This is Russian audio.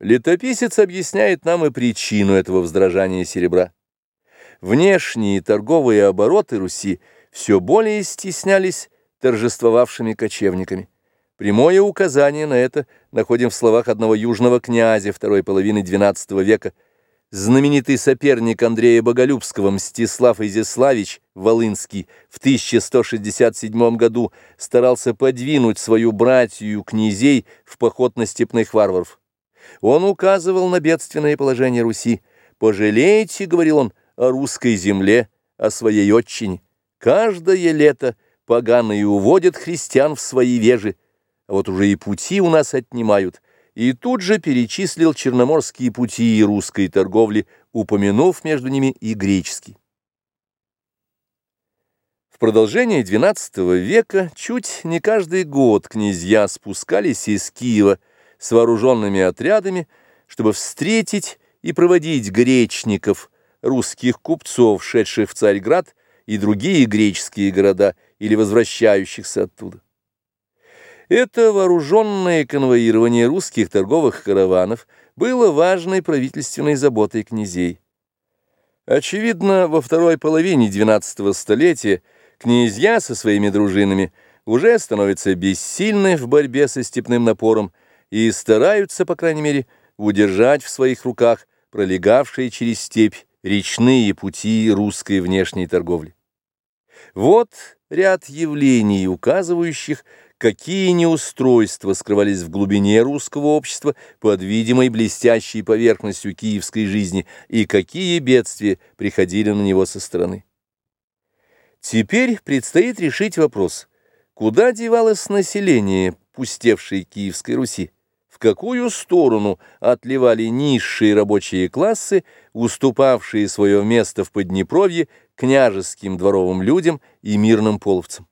Летописец объясняет нам и причину этого вздражания серебра. Внешние торговые обороты Руси все более стеснялись торжествовавшими кочевниками. Прямое указание на это находим в словах одного южного князя второй половины XII века. Знаменитый соперник Андрея Боголюбского Мстислав Изяславич Волынский в 1167 году старался подвинуть свою братью князей в поход на степных варваров. Он указывал на бедственное положение Руси. «Пожалейте, — говорил он, — о русской земле, о своей отчине. Каждое лето поганые уводят христиан в свои вежи, а вот уже и пути у нас отнимают». И тут же перечислил черноморские пути и русской торговли, упомянув между ними и греческий. В продолжение XII века чуть не каждый год князья спускались из Киева, с вооруженными отрядами, чтобы встретить и проводить гречников, русских купцов, шедших в Царьград, и другие греческие города или возвращающихся оттуда. Это вооруженное конвоирование русских торговых караванов было важной правительственной заботой князей. Очевидно, во второй половине XII столетия князья со своими дружинами уже становятся бессильны в борьбе со степным напором и стараются, по крайней мере, удержать в своих руках пролегавшие через степь речные пути русской внешней торговли. Вот ряд явлений, указывающих, какие неустройства скрывались в глубине русского общества под видимой блестящей поверхностью киевской жизни и какие бедствия приходили на него со стороны. Теперь предстоит решить вопрос, куда девалось население, пустевшей Киевской Руси какую сторону отливали низшие рабочие классы, уступавшие свое место в Поднепровье княжеским дворовым людям и мирным половцам.